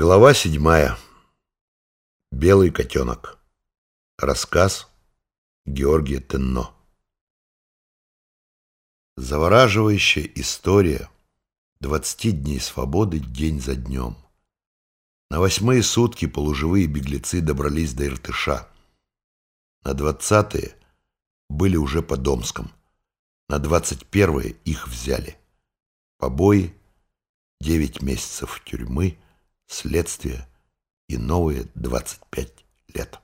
Глава седьмая. Белый котенок. Рассказ Георгия Тенно. Завораживающая история двадцати дней свободы день за днем. На восьмые сутки полуживые беглецы добрались до Иртыша. На двадцатые были уже по Домском. На двадцать первые их взяли. Побои, девять месяцев тюрьмы — следствие и новые 25 лет.